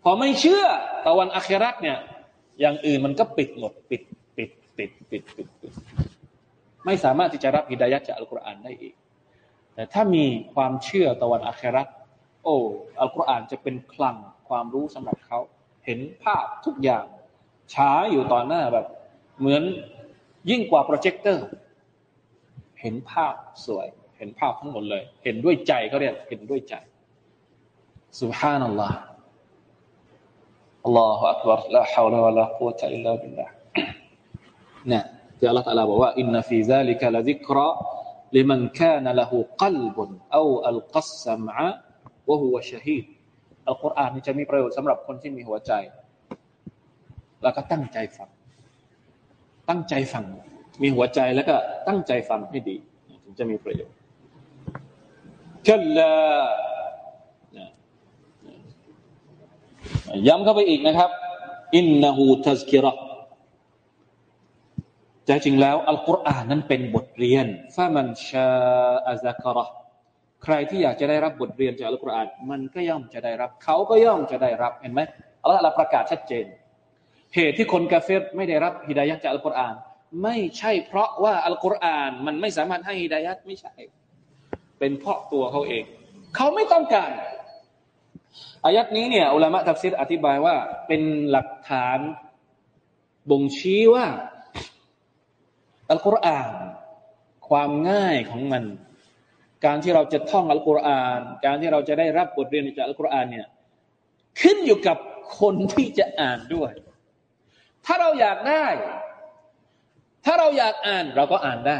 พอไม่เชื่อต่อวันอาครัตเนี่ย อย่างอื่นมันก็ปิดหมดปิด ปิด ปิด ปิด ปิดปิด ไม่สามารถที่จะรับฮิดายัดจากอัลกุรอานได้อีก แต่ถ้ามีความเชื่อตะวันอัคราโอ้อัลกุรอานจะเป็นคลังความรู้สำหรับเขา เห็นภาพทุกอย่างช้าอยู่ต่อหน้าแบบ เหมือนยิ่งกว่าโปรเจคเตอร์ เห็นภาพสวย เห็นภาพทั้งหมดเลย เห็นด้วยใจเขาเรียกเห็นด้วยใจสุฮานัลลอฮ์ الله أكبر لا حول ولا قوة إلا باللهเนี่ยที่อัลลอฮฺตะลาบอกว่าإن في ذلك لذكرى لمن كان له قلب أو ألقى السمع وهو شهيدอัลกุรอานนี่จะมีประโยชน์สำหรับคนที่มีหัวใจ แล้วก็ตั้งใจฟัง ตั้งใจฟัง มีหัวใจแล้วก็ตั้งใจฟังให้ดี ถึงจะมีประโยชน์كلا ย้ำเข้าไปอีกนะครับ อินนหูทัสกิรอแต่จริงแล้วอัลกุรอานนั้นเป็นบทเรียนฟามันชาอัซกรอใครที่อยากจะได้รับบทเรียนจากอัลกุรอานมันก็ย่อมจะได้รับ เขาก็ย่อมจะได้รับเห็นไหมอัลลอฮฺประกาศชัดเจน เหตุที่คนกาเฟรไม่ได้รับฮิดายะจากอัลกุรอาน ไม่ใช่เพราะว่าอัลกุรอานมันไม่สามารถให้ฮิดายะไม่ใช่ เป็นเพราะตัวเขาเอง เขาไม่ต้องการ อายัดนี้เนี่ยอุลามะทัฟซีรอธิบายว่า เป็นหลักฐานบ่งชี้ว่าอัลกุรอานความง่ายของมัน การที่เราจะท่องอัลกุรอาน การที่เราจะได้รับบทเรียนจากอัลกุรอานเนี่ยขึ้นอยู่กับคนที่จะอ่านด้วย ถ้าเราอยากได้ ถ้าเราอยากอ่านเราก็อ่านได้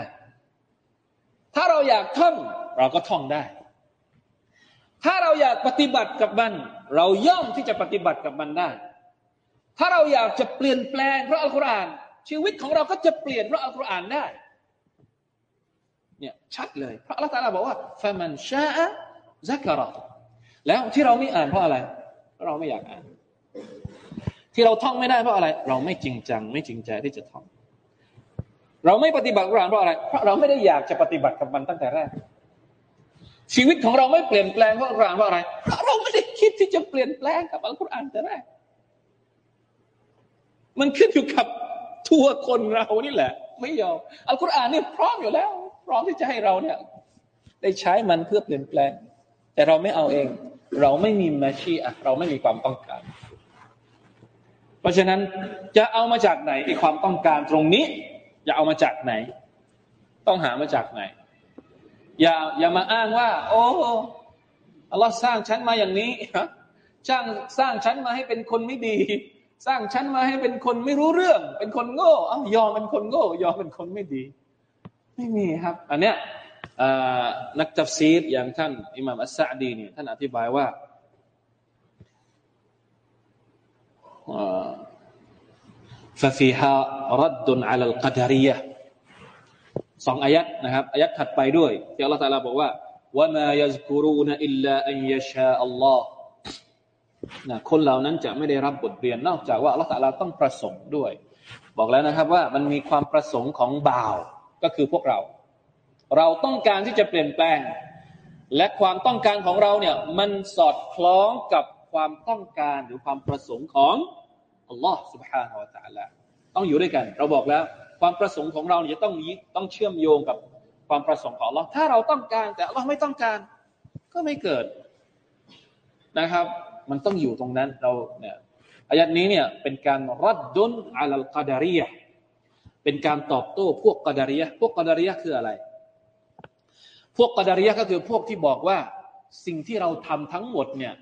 ถ้าเราอยากท่องเราก็ท่องได้ ถ้าเราอยากปฏิบัติกับมัน เราย่อมที่จะปฏิบัติกับมันได้ ถ้าเราอยากจะเปลี่ยนแปลงเพราะอัลกุรอานชีวิตของเราก็จะเปลี่ยนเพราะอัลกุรอานได้เนี่ยชัดเลยเพราะอัลลอฮฺตาลาบอกว่าฟะมันชาอะซักรอแล้วที่เราไม่อ่านเพราะอะไร เราไม่อยากอ่าน ที่เราท่องไม่ได้เพราะอะไร เราไม่จริงจัง ไม่จริงใจที่จะท่อง เราไม่ปฏิบัติกุรอานเพราะอะไร เพราะเราไม่ได้อยากจะปฏิบัติกับมันตั้งแต่แรก ชีวิตของเราไม่เปลี่ยนแปลงเพราะอัลกุรอานเพราะอะไรเราไม่ได้คิดที่จะเปลี่ยนแปลงกับอัลกุรอานแต่แรก มันขึ้นอยู่กับตัวคนเรานี่แหละ ไม่ยอมอัลกุรอานนี่พร้อมอยู่แล้ว พร้อมที่จะให้เราเนี่ย ได้ใช้มันเพื่อเปลี่ยนแปลง แต่เราไม่เอาเอง เราไม่มีมาชีอะเราไม่มีความต้องการ เพราะฉะนั้นจะเอามาจากไหนไอความต้องการตรงนี้ จะเอามาจากไหน ต้องหามาจากไหน อย่าอย่ามาอ้างว่า โอ้อัลลอฮ์สร้างฉันมาอย่างนี้สร้างสร้างฉันมาให้เป็นคนไม่ดี สร้างฉันมาให้เป็นคนไม่รู้เรื่อง เป็นคนโง่เอายอมเป็นคนโง่ ยอมเป็นคนไม่ดี ไม่มีครับ อันเนี้ยนักจับซีดอย่างท่าน อิหม่ามอัสซาดีเนี่ยท่านอธิบายว่าฟะฟีฮารัดดุนอัลลกดารีย สองอายัดนะครับอายัดถัดไปด้วยที่อัลลอฮฺตาลาบอกว่าว่ามายัซกุรูนอิลลาอันยชาอัลลอฮ์นะคนเหล่านั้นจะไม่ได้รับบทเรียนนอกจากว่าอัลลอฮฺตาลาต้องประสงค์ด้วย บอกแล้วนะครับว่ามันมีความประสงค์ของบ่าวก็คือพวกเรา เราต้องการที่จะเปลี่ยนแปลง และความต้องการของเราเนี่ยมันสอดคล้องกับความต้องการหรือความประสงค์ของอัลลอฮ์ سبحانه และ تعالى ต้องอยู่ด้วยกัน เราบอกแล้ว ความประสงค์ของเราจะต้องต้องเชื่อมโยงกับความประสงค์ของอัลลอฮ์ถ้าเราต้องการแต่อัลลอฮ์ไม่ต้องการ ก็ไม่เกิดนะครับ มันต้องอยู่ตรงนั้นเราเนี่ยอายัดนี้เนี่ยเป็นการรัดดุนอัลกาดารียเป็นการตอบโต้พวกกาดารียพวกกาดารียคืออะไร พวกกาดารียก็คือพวกที่บอกว่าสิ่งที่เราทำทั้งหมดเนี่ย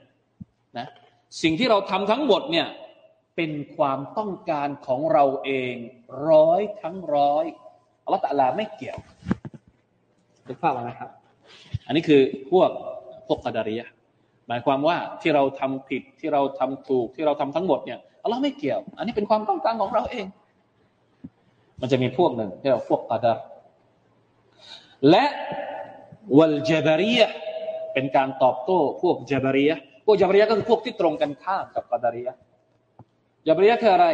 นะสิ่งที่เราทำทั้งหมดเนี่ย เป็นความต้องการของเราเองร้อยทั้งร้อยอัลลอฮฺตะลาไม่เกี่ยวดูภาพนะครับ อันนี้คือพวกพวกกดารียหมายความว่าที่เราทำผิดที่เราทำถูกที่เราทำทั้งหมดเนี่ยอัลลอฮ์ไม่เกี่ยว อันนี้เป็นความต้องการของเราเอง มันจะมีพวกหนึ่งที่เราพวกกดารและวัลจบารียเป็นการตอบโต้พวกจบารียพวกจบารียก็คือพวกที่ตรงกันข้ามกับกดารียะ ไร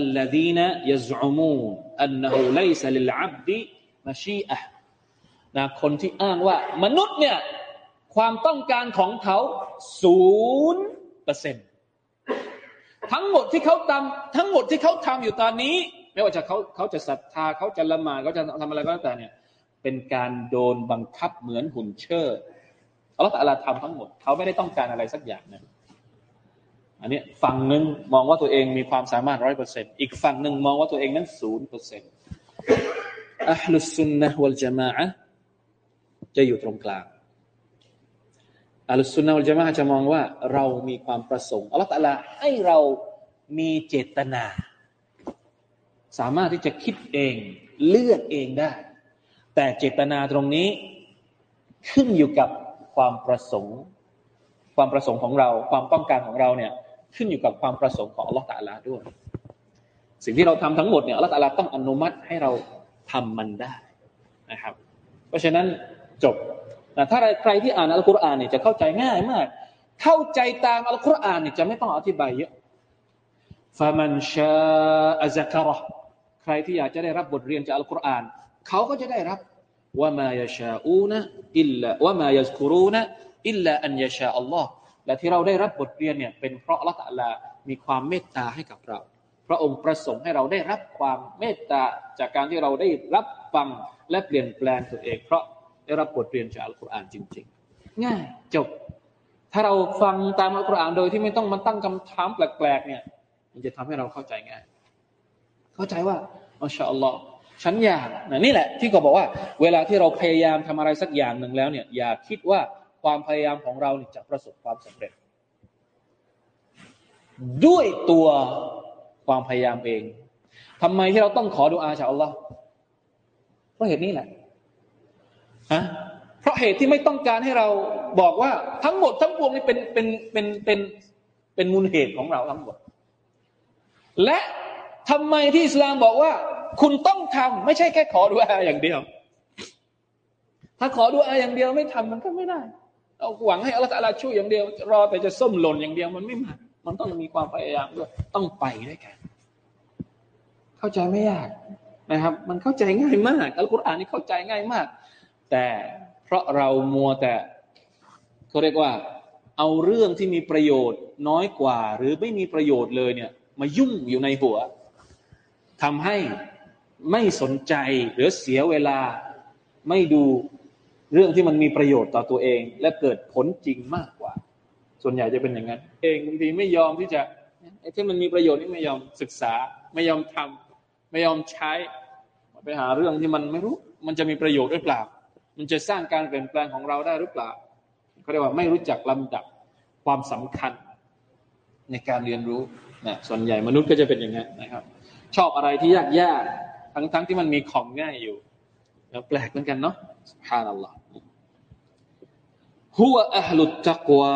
الذين يزعمون أنه ليس للعبد مشيئة นะคนที่อ้างว่า มนุษย์เนี่ยความต้องการของเขาศูนย์เปอร์เซ็นต์ทั้งหมดที่เขาทำทั้งหมดที่เขาทำอยู่ตอนนี้ ไม่ว่าจะเขาเขาจะศรัทธาเขาจะละหมาดเขาจะทำอะไรก็แล้วแต่เนี่ยเป็นการโดนบังคับเหมือนหุ่นเชิดอัลลอฮฺตะลาทำทั้งหมดเขาไม่ได้ต้องการอะไรสักอย่างนึง อันนี้ฝั่งหนึ่งมองว่าตัวเองมีความสามารถร้อยเปอร์เซ็นต์อีกฝั่งหนึ่งมองว่าตัวเองนั้นศูนย์เปอร์เซ็นต์อัลลุสุนนะวัลจามะจะอยู่ตรงกลางอัลลุสุนนะวัลจามะจะมองว่าเรามีความประสงค์อัลลอฮฺตะลาให้เรามีเจตนา สามารถที่จะคิดเองเลือกเองได้ แต่เจตนาตรงนี้ขึ้นอยู่กับความประสงค์ ความประสงค์ของเรา ความต้องการของเราเนี่ย ขึ้นอยู่กับความประสงค์ของอัลลอฮฺตาลาด้วย สิ่งที่เราทำทั้งหมดเนี่ยอัลลอฮฺตาลาต้องอนุมัติให้เราทำมันได้นะครับ เพราะฉะนั้นจบนะถ้าใครที่อ่านอัลกุรอานเนี่ยจะเข้าใจง่ายมาก เข้าใจตามอัลกุรอานเนี่ยจะไม่ต้องอธิบายเยอะฟามันชาอัซกระใครที่อยากจะได้รับบทเรียนจากอัลกุรอานเขาก็จะได้รับว่ามายาชาอูนะอิลละว่ามายาสกุรูนะอิลละอันยาชาอัลลอฮ์ และที่เราได้รับบทเรียนเนี่ยเป็นเพราะละตัลลามีความเมตตาให้กับเรา พระองค์ประสงค์ให้เราได้รับความเมตตาจากการที่เราได้รับฟังและเปลี่ยนแปลงตัวเอง เพราะได้รับบทเรียนจากอัลกุรอานจริง ๆ ง่ายจบ ถ้าเราฟังตามอัลกุรอานโดยที่ไม่ต้องมาตั้งคำถามแปลกๆเนี่ย มันจะทำให้เราเข้าใจง่าย เข้าใจว่าอัลชาอัลลอฮ์ฉันอยากนี่แหละ ที่ก็บอกว่า เวลาที่เราพยายามทำอะไรสักอย่างหนึ่งแล้วเนี่ย อย่าคิดว่า ความพยายามของเราจะประสบความสำเร็จ ด้วยตัวความพยายามเองทำไมที่เราต้องขอดุอาจากอัลลอฮ์เพราะเหตุนี้แหละฮะเพราะเหตุที่ไม่ต้องการให้เราบอกว่าทั้งหมดทั้งปวงนี้เป็นเป็นเป็นเป็นเป็นมูลเหตุของเราทั้งหมด และทำไมที่อิสลามบอกว่า คุณต้องทำไม่ใช่แค่ขอดุอาอย่างเดียว ถ้าขอดุอาอย่างเดียวไม่ทำมันก็ไม่ได้ เอาหวังให้อัลลอฮฺช่วยอย่างเดียว รอแต่จะส้มหล่นอย่างเดียวมันไม่มา มันต้องมีความพยายามด้วยต้องไปด้วยกัน เข้าใจไม่ยากนะครับ มันเข้าใจง่ายมากอัลกุรอานนี่เข้าใจง่ายมาก แต่เพราะเรามัวแต่เขาเรียกว่า เอาเรื่องที่มีประโยชน์น้อยกว่า หรือไม่มีประโยชน์เลยเนี่ย มายุ่งอยู่ในหัวทำให้ไม่สนใจหรือเสียเวลาไม่ดู เรื่องที่มันมีประโยชน์ต่อตัวเอง และเกิดผลจริงมากกว่า ส่วนใหญ่จะเป็นอย่างนั้น เองบางทีไม่ยอมที่จะไอ้ที่มันมีประโยชน์นี่ไม่ยอมศึกษา ไม่ยอมทำไม่ยอมใช้ไปหาเรื่องที่มันไม่รู้ มันจะมีประโยชน์หรือเปล่า มันจะสร้างการเปลี่ยนแปลงของเราได้หรือเปล่าเขาเรียกว่าไม่รู้จักลำดับความสำคัญในการเรียนรู้นะส่วนใหญ่มนุษย์ก็จะเป็นอย่างนั้นนะครับ ชอบอะไรที่ยากยากทั้งๆทที่มันมีของง่ายอยู่ แล้วแปลกเหมือนกันเนาะ ฮุวอัลลุตตักวา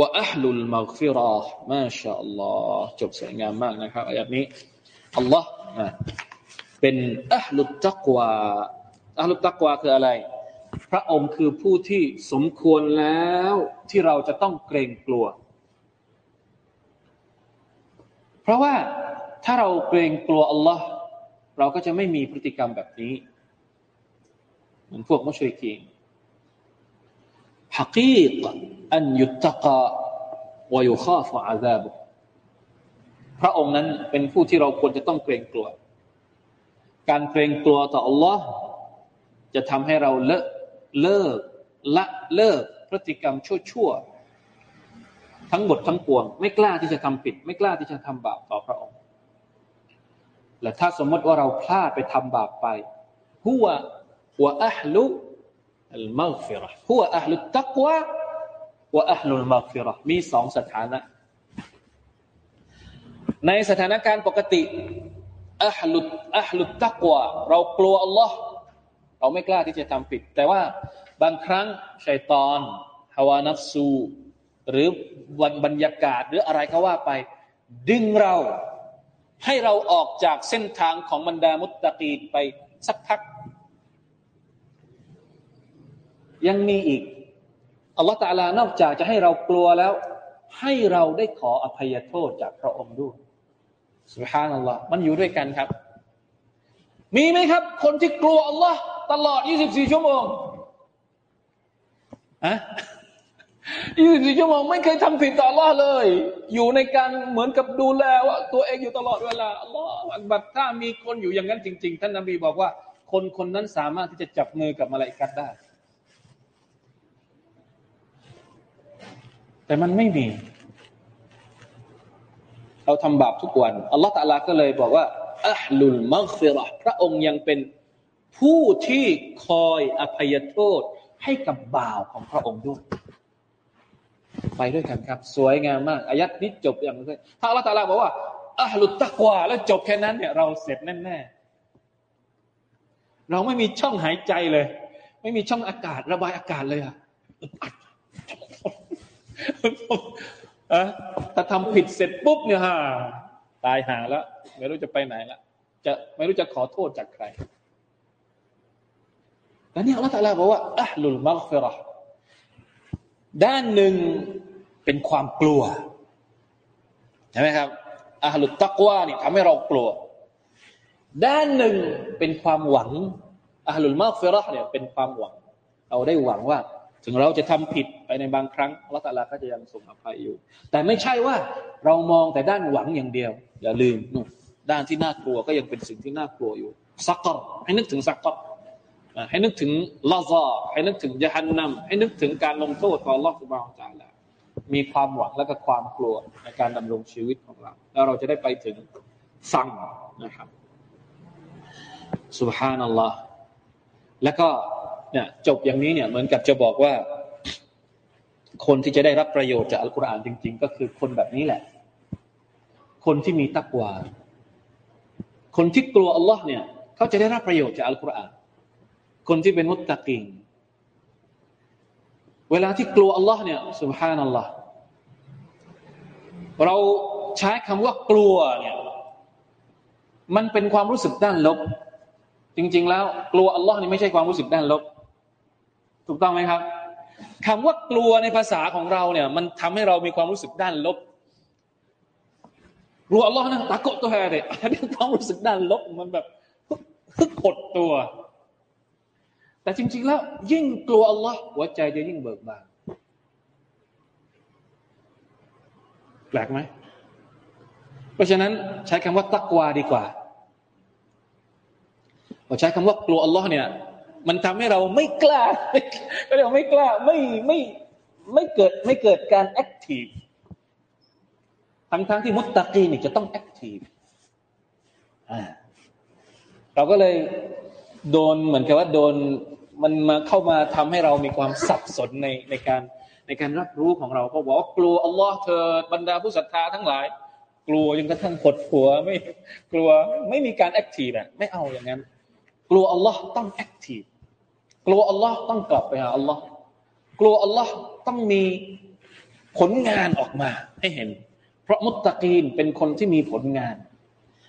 วะอัลลุลมักฟิรอมาชาอัลลอฮ์จบสวยงามมากนะครับอายัดนี้อัลลอฮ์เป็นอัลลุตตักวาอัลลุตตักวาคืออะไร พระองค์คือผู้ที่สมควรแล้วที่เราจะต้องเกรงกลัว เพราะว่าถ้าเราเกรงกลัวอัลลอฮ์เราก็จะไม่มีพฤติกรรมแบบนี้ เหมือนพวกมุชริกีน حقيق أن يتقى ويخاف عذابه พระองค์นั้นเป็นผู้ที่เราควรจะต้องเกรงกลัว การเกรงกลัวต่อ Allah จะทำให้เราเลิกเลิกละเลิกพฤติกรรมชั่วๆทั้งหมดทั้งปวง ไม่กล้าที่จะทำผิด ไม่กล้าที่จะทำบาปต่อพระองค์ และถ้าสมมติว่าเราพลาดไปทำบาปไปหัวหัวอัลลุ อัลมัฟิรหัวอัลลุตักวะวะอัลลุลมัฟิรมีสองสถานะ ในสถานการณ์ปกติอัลลุอัลลุตักวะเรากลัวอัลลอฮ์เราไม่กล้าที่จะทำผิด แต่ว่าบางครั้งชัยตอนฮาวานัฟซู หรือวันบรรยากาศหรืออะไรก็ว่าไป ดึงเราให้เราออกจากเส้นทางของบรรดามุตตะกีไปสักพัก ยังมีอีกอัลลอฮฺตาลานอกจากจะให้เรากลัวแล้ว ให้เราได้ขออภัยโทษจากพระองค์ด้วยสุบฮานัลลอฮ์มันอยู่ด้วยกันครับ มีไหมครับ คนที่กลัวอัลลอฮ์ตลอด 24 ชั่วโมงอะ24 ชั่วโมงไม่เคยทำผิดต่ออัลลอฮ์เลย อยู่ในการเหมือนกับดูแลว่าตัวเองอยู่ตลอดเวลาอัลลอฮ์บัดถ้ามีคนอยู่อย่างนั้นจริง ๆ ท่านนบีบอกว่า คนคนนั้นสามารถที่จะจับมือกับมาลาอิกัดได้ แต่มันไม่มี เราทำบาปทุกวัน อัลลอฮฺตะลาก็เลยบอกว่าอัลลุลมักฟิรพระองค์ยังเป็นผู้ที่คอยอภัยโทษให้กับบ่าวของพระองค์ด้วย ไปด้วยกันครับ สวยงามมาก อายัดนี้จบอย่างนี้ถ้าอัลลอฮฺตะลาบอกว่าอัลลุตตะกวาแล้วจบแค่นั้นเนี่ยเราเสร็จแน่ๆเราไม่มีช่องหายใจเลย ไม่มีช่องอากาศระบายอากาศเลยอะอะถ้าทำผิดเสร็จปุ๊บเนี่ยฮะตายหาแล้วไม่รู้จะไปไหนละจะไม่รู้จะขอโทษจากใครแล้วนี่อัลลอฮฺตาลาบอกว่าอัลลุลมักฟิรห์ด้านหนึ่งเป็นความกลัวใช่ไหมครับอัลลุตักวานี่ทำให้เรากลัว ด้านหนึ่งเป็นความหวังอัลลุลมักฟิรห์เนี่ยเป็นความหวัง เราได้หวังว่า ถึงเราจะทำผิดไปในบางครั้งอัลลอฮฺตาลาก็จะยังทรงอภัยอยู่ แต่ไม่ใช่ว่าเรามองแต่ด้านหวังอย่างเดียว อย่าลืมนู่นด้านที่น่ากลัวก็ยังเป็นสิ่งที่น่ากลัวอยู่ซักกรให้นึกถึงซักกรให้นึกถึงลาซาให้นึกถึงยะฮันนัมให้นึกถึงการลงโทษของอัลอฮฺสุบานตาลามีความหวังและก็ความกลัวในการดำรงชีวิตของเรา แล้วเราจะได้ไปถึงสั่งนะครับสุบฮานัลลอฮ์แล้วก็ เนี่ยจบอย่างนี้เนี่ยเหมือนกับจะบอกว่า คนที่จะได้รับประโยชน์จากอัลกุรอานจริง ๆ ก็คือคนแบบนี้แหละ คนที่มีตักวา คนที่กลัวอัลลอฮ์เนี่ย เขาจะได้รับประโยชน์จากอัลกุรอาน คนที่เป็นมุตตะกีนเวลาที่กลัวอัลลอฮ์เนี่ยสุบฮานัลลอฮ์เราใช้คำว่ากลัวเนี่ยมันเป็นความรู้สึกด้านลบ จริง ๆ แล้ว กลัวอัลลอฮ์นี่ไม่ใช่ความรู้สึกด้านลบ ถูกต้องไหมครับคำว่ากลัวในภาษาของเราเนี่ย มันทำให้เรามีความรู้สึกด้านลบกลัวอัลลอฮ์นะตะโกตัวแฮเดอันนี้ความรู้สึกด้านลบมันแบบฮึกหดตัว แต่จริง ๆ แล้ว ยิ่งกลัวอัลลอฮ์หัวใจจะยิ่งเบิกบานแปลกไหมเพราะฉะนั้นใช้คำว่าตักวาดีกว่าพอใช้คำว่ากลัวอัลลอฮ์เนี่ย มันทำให้เราไม่กล้าก็เรียกไม่กล้าไม่ไม่ไม่เกิดไม่เกิดการ active ทั้งทั้งที่มุตตะกีนี่จะต้อง active เราก็เลยโดนเหมือนกับว่าโดนมันมาเข้ามาทำให้เรามีความสับสนในในการในการรับรู้ของเราเพราะบอกว่ากลัวอัลลอฮ์เถอะบรรดาผู้ศรัทธาทั้งหลาย กลัวจนกระทั่งหดหัวไม่กลัวไม่มีการ active อะไม่เอาอย่างนั้น กลัวอัลลอฮ์ต้อง active กลัวอัลลอฮ์ต้องกลับไปหาอัลลอฮ์กลัวอัลลอฮ์ต้องมีผลงานออกมาให้เห็น เพราะมุตตะกีนเป็นคนที่มีผลงาน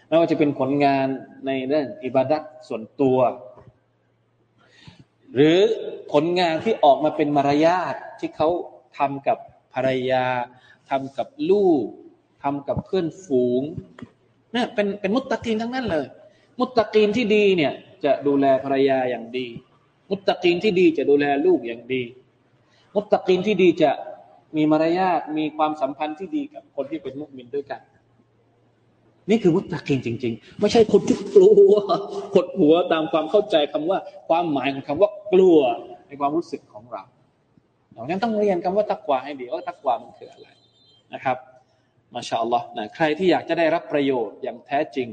ไม่ว่าจะเป็นผลงานในเรื่องอิบาดัตส่วนตัว หรือผลงานที่ออกมาเป็นมารยาทที่เขาทำกับภรรยาทำกับลูกทำกับเพื่อนฝูงเนี่ยเป็นเป็นมุตตะกีนทั้งนั้นเลย มุตตะกีนที่ดีเนี่ยจะดูแลภรรยาอย่างดี มุตตะกีนที่ดีจะดูแลลูกอย่างดี มุตตะกีนที่ดีจะมีมารยาทมีความสัมพันธ์ที่ดีกับคนที่เป็นมุสลิมด้วยกัน นี่คือมุตตะกีนจริง ๆ ไม่ใช่คนที่กลัวกดหัวตามความเข้าใจคำว่า ความหมายของคำว่ากลัวในความรู้สึกของเราเรายังต้องเรียนคำว่าตักวาให้ดีว่าตักวามันคืออะไรนะครับมาชาอัลลอฮ์นะใครที่อยากจะได้รับประโยชน์อย่างแท้จริง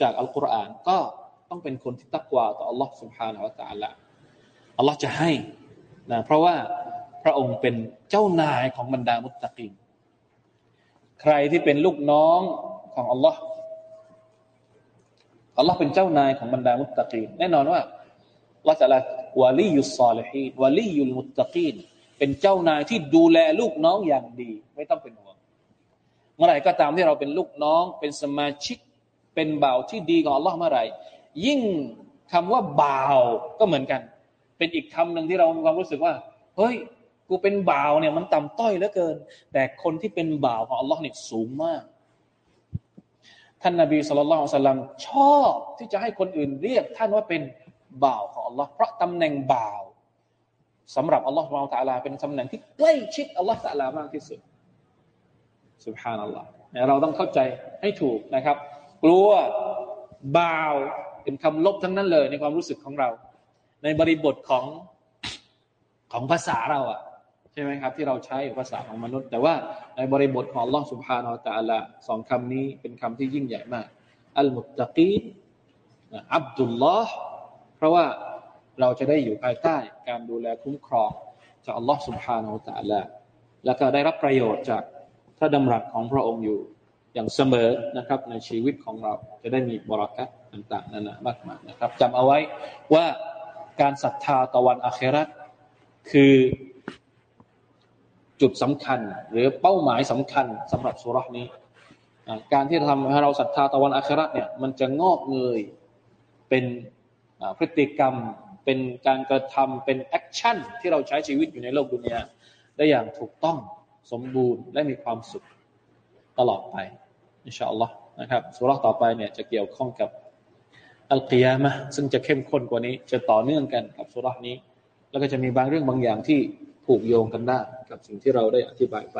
จากอัลกุรอานก็ ต้องเป็นคนที่ตักวาต่ออัลลอฮ์สุบฮานาอัลตะละอัลลอฮ์จะให้นะเพราะว่าพระองค์เป็นเจ้านายของบรรดามุตตะกินใครที่เป็นลูกน้องของอัลลอฮ์อัลลอฮ์เป็นเจ้านายของบรรดามุตตะกีนแน่นอนว่าอัลลจะละวาลียุสซาลิฮีวาลียุลมุตตะกีนเป็นเจ้านายที่ดูแลลูกน้องอย่างดี ไม่ต้องเป็นห่วงเมื่อไหร่ก็ตามที่เราเป็นลูกน้อง เป็นสมาชิกเป็นเบ่าวที่ดีของอัลลอฮ์เมื่อไหร่ ยิ่งคำว่าบ่าวก็เหมือนกัน เป็นอีกคำหนึ่งที่เรามีความรู้สึกว่า เฮ้ย กูเป็นบ่าวเนี่ยมันต่ำต้อยเหลือเกิน แต่คนที่เป็นบ่าวของอัลลอฮ์เนี่ยสูงมาก ท่านนาบีสุลต่านสัลลัมชอบที่จะให้คนอื่นเรียก ท่านว่าเป็นบ่าวของอัลลอฮ์เพราะตำแหน่งบ่าวสำหรับอัลลอฮ์ของตาลาเป็นตำแหน่งที่ใกล้ชิดอัลลอฮ์ตาลามากที่สุดสุบฮานัลลอฮ์เราต้องเข้าใจให้ถูกนะครับ กลัวบ่าว เป็นคำลบทั้งนั้นเลยในความรู้สึกของเรา ในบริบทของของภาษาเราอะใช่ไหมครับ ที่เราใช้ภาษาของมนุษย์ แต่ว่าในบริบทของลอสุภาโนตะละสองคำนี้เป็นคำที่ยิ่งใหญ่มาก อัลมุตตะกีอับดุลลอฮ์เพราะว่าเราจะได้อยู่ภายใต้การดูแลคุ้มครองจากอัลลอฮ์สุบฮานาอัลตะละแล้วก็ได้รับประโยชน์จากพราดำรัสของพระองค์อยู่ อย่างเสมอนะครับในชีวิตของเราจะได้มีบรารักต่างๆนั่นนะมากมายนะครับจำเอาไว้ว่าการศรัทธาต่อวันอาคิเราะฮ์คือจุดสำคัญ หรือเป้าหมายสำคัญสำหรับสุรานี้ การที่ทำให้เราศรัทธาต่อวันอาคิเราะฮ์เนี่ยมันจะงอกเงยเป็นพฤติกรรมเป็นการกระทำเป็น action ที่เราใช้ชีวิตอยู่ในโลกดุนยาได้อย่างถูกต้องสมบูรณ์และมีความสุขตลอดไป อินชาอัลลอฮ์นะครับสุราต่อไปเนี่ยจะเกี่ยวข้องกับอัลกิยามะซึ่งจะเข้มข้นกว่านี้ จะต่อเนื่องกันกับสุรานี้ แล้วก็จะมีบางเรื่องบางอย่างที่ผูกโยงกันได้กับสิ่งที่เราได้อธิบายไป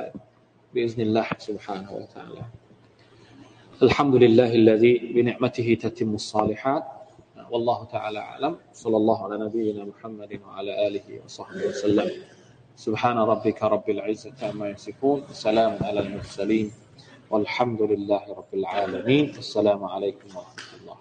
บิอิสนิลลาห์ سبحانه และ تعالى الحمد لله الذي بنعمته تتم الصالحات والله تعالى أعلم صلى الله على نبينا محمد وعلى آله وصحبه وسلم سبحان ربك رب العزة عما يصفون سلام على المرسلين والحمد لله رب العالمين. السلام عليكم ورحمة الله.